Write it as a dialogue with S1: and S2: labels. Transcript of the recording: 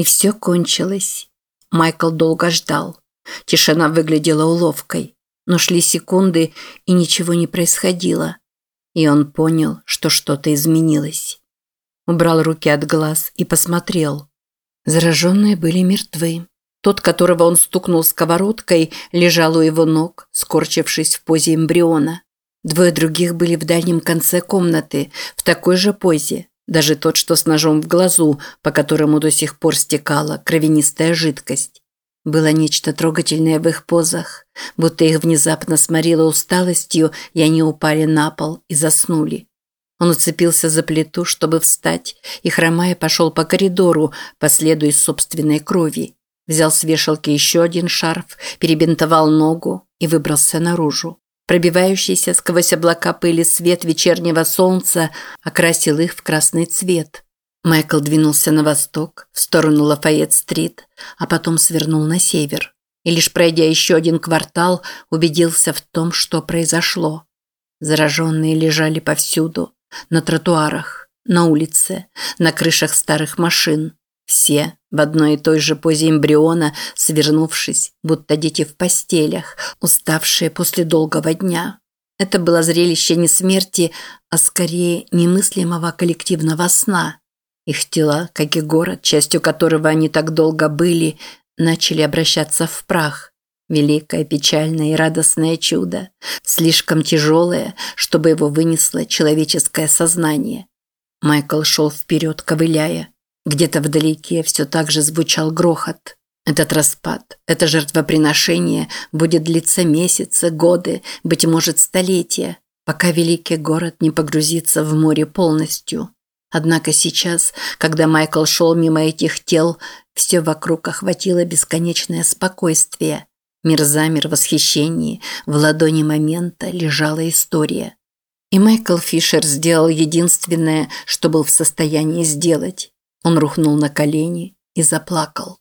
S1: И все кончилось. Майкл долго ждал. Тишина выглядела уловкой. Но шли секунды, и ничего не происходило. И он понял, что что-то изменилось. Убрал руки от глаз и посмотрел. Зараженные были мертвы. Тот, которого он стукнул сковородкой, лежал у его ног, скорчившись в позе эмбриона. Двое других были в дальнем конце комнаты, в такой же позе. Даже тот, что с ножом в глазу, по которому до сих пор стекала кровянистая жидкость. Было нечто трогательное в их позах, будто их внезапно сморило усталостью, и они упали на пол и заснули. Он уцепился за плиту, чтобы встать, и, хромая, пошел по коридору, последуя собственной крови. Взял с вешалки еще один шарф, перебинтовал ногу и выбрался наружу. Пробивающийся сквозь облака пыли свет вечернего солнца окрасил их в красный цвет. Майкл двинулся на восток, в сторону Лафайет-стрит, а потом свернул на север. И лишь пройдя еще один квартал, убедился в том, что произошло. Зараженные лежали повсюду. На тротуарах, на улице, на крышах старых машин. Все в одной и той же позе эмбриона, свернувшись, будто дети в постелях, уставшие после долгого дня. Это было зрелище не смерти, а скорее немыслимого коллективного сна. Их тела, как и город, частью которого они так долго были, начали обращаться в прах. Великое, печальное и радостное чудо, слишком тяжелое, чтобы его вынесло человеческое сознание. Майкл шел вперед, ковыляя. Где-то вдалеке все так же звучал грохот. Этот распад, это жертвоприношение будет длиться месяцы, годы, быть может, столетия, пока великий город не погрузится в море полностью. Однако сейчас, когда Майкл шел мимо этих тел, все вокруг охватило бесконечное спокойствие. Мир замер в восхищении, в ладони момента лежала история. И Майкл Фишер сделал единственное, что был в состоянии сделать. Он рухнул на колени и заплакал.